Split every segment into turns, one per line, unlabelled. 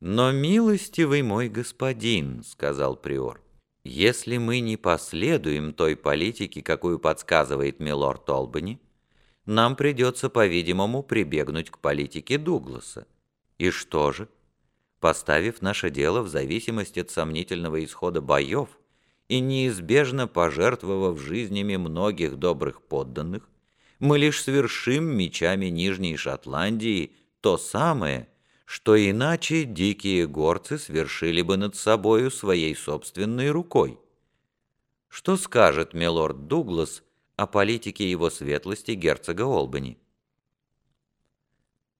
«Но, милостивый мой господин», — сказал приор, — «если мы не последуем той политике, какую подсказывает милорд Олбани, нам придется, по-видимому, прибегнуть к политике Дугласа. И что же? Поставив наше дело в зависимости от сомнительного исхода боев и неизбежно пожертвовав жизнями многих добрых подданных, мы лишь свершим мечами Нижней Шотландии то самое, что иначе дикие горцы свершили бы над собою своей собственной рукой. Что скажет милорд Дуглас о политике его светлости герцога Олбани?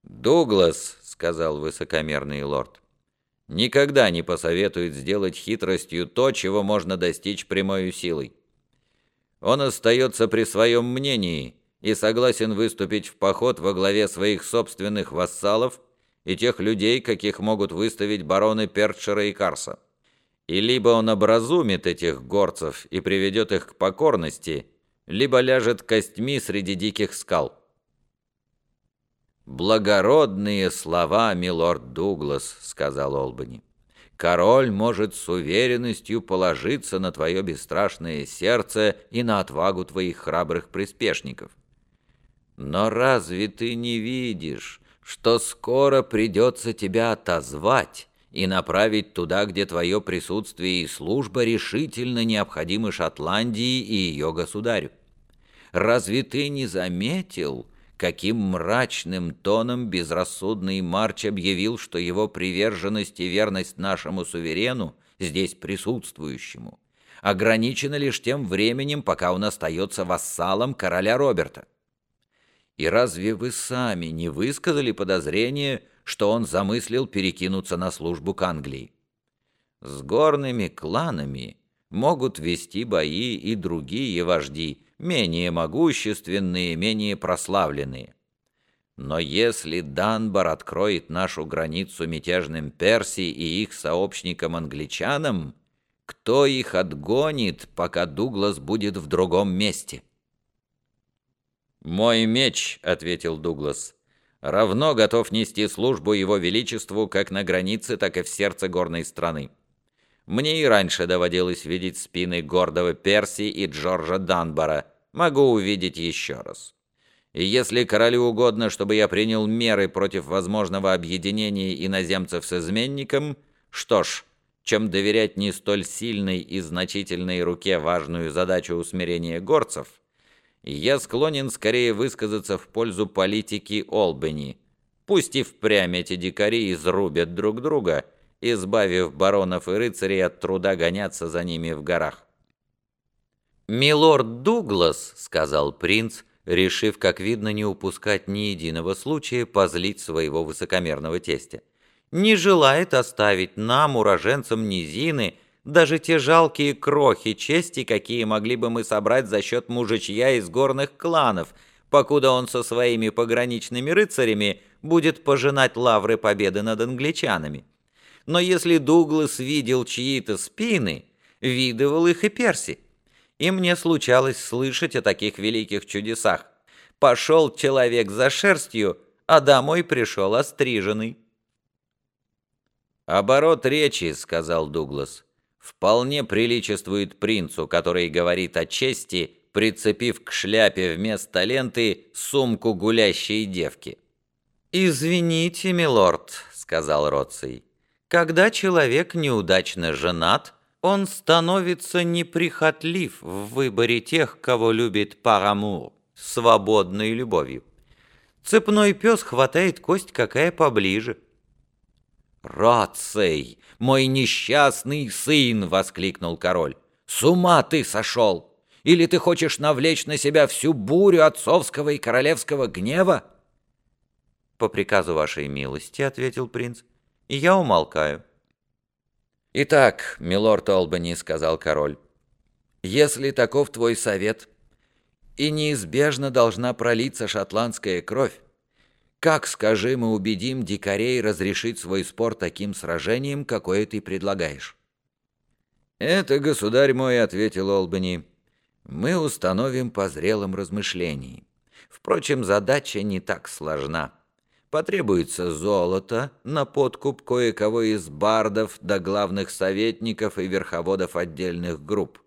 «Дуглас», — сказал высокомерный лорд, — «никогда не посоветует сделать хитростью то, чего можно достичь прямой силой. Он остается при своем мнении и согласен выступить в поход во главе своих собственных вассалов и тех людей, каких могут выставить бароны Перчера и Карса. И либо он образумит этих горцев и приведет их к покорности, либо ляжет костьми среди диких скал. «Благородные слова, милорд Дуглас», — сказал Олбани. «Король может с уверенностью положиться на твое бесстрашное сердце и на отвагу твоих храбрых приспешников. Но разве ты не видишь, что скоро придется тебя отозвать и направить туда, где твое присутствие и служба решительно необходимы Шотландии и ее государю? Разве ты не заметил, каким мрачным тоном безрассудный Марч объявил, что его приверженность и верность нашему суверену, здесь присутствующему, ограничена лишь тем временем, пока он остается вассалом короля Роберта? И разве вы сами не высказали подозрение, что он замыслил перекинуться на службу к Англии? С горными кланами могут вести бои и другие вожди, менее могущественные, менее прославленные. Но если Данбар откроет нашу границу мятежным Персии и их сообщникам-англичанам, кто их отгонит, пока Дуглас будет в другом месте?
«Мой меч», — ответил Дуглас, — «равно готов нести службу его величеству как на границе, так и в сердце горной страны. Мне и раньше доводилось видеть спины гордого Перси и Джорджа Данбара, могу увидеть еще раз. И если королю угодно, чтобы я принял меры против возможного объединения иноземцев с изменником, что ж, чем доверять не столь сильной и значительной руке важную задачу усмирения горцев, я склонен скорее высказаться в пользу политики Олбани. Пусть и впрямь эти дикари изрубят друг друга, избавив баронов и рыцарей от труда гоняться за ними в горах. «Милорд Дуглас», — сказал принц, решив, как видно, не упускать ни единого случая позлить своего высокомерного тестя, «не желает оставить нам, уроженцам низины, — даже те жалкие крохи чести, какие могли бы мы собрать за счет мужичья из горных кланов, покуда он со своими пограничными рыцарями будет пожинать лавры победы над англичанами. Но если Дуглас видел чьи-то спины, видывал их и Перси. И мне случалось слышать о таких великих чудесах. Пошел человек за шерстью, а домой пришел остриженный.
«Оборот речи», — сказал Дуглас вполне приличествует принцу, который говорит о чести, прицепив к шляпе вместо ленты сумку гулящей девки.
«Извините, милорд», — сказал Роций, — «когда человек неудачно женат, он становится неприхотлив в выборе тех, кого любит парамур, свободной любовью. Цепной пес хватает кость какая поближе».
«Роций, мой несчастный сын!» — воскликнул король. «С ума ты сошел! Или ты хочешь навлечь на себя всю бурю отцовского и королевского гнева?»
«По приказу вашей милости», — ответил принц, — «и я умолкаю».
«Итак, милорд Олбани», — сказал король, — «если таков твой совет, и неизбежно должна пролиться шотландская кровь, как, скажи, мы убедим дикарей разрешить свой спор таким сражением, какое ты предлагаешь?» «Это, государь мой», — ответил Олбани, — «мы установим по зрелым размышлениям. Впрочем, задача не так сложна. Потребуется золото на подкуп кое-кого из бардов до главных советников и верховодов отдельных групп.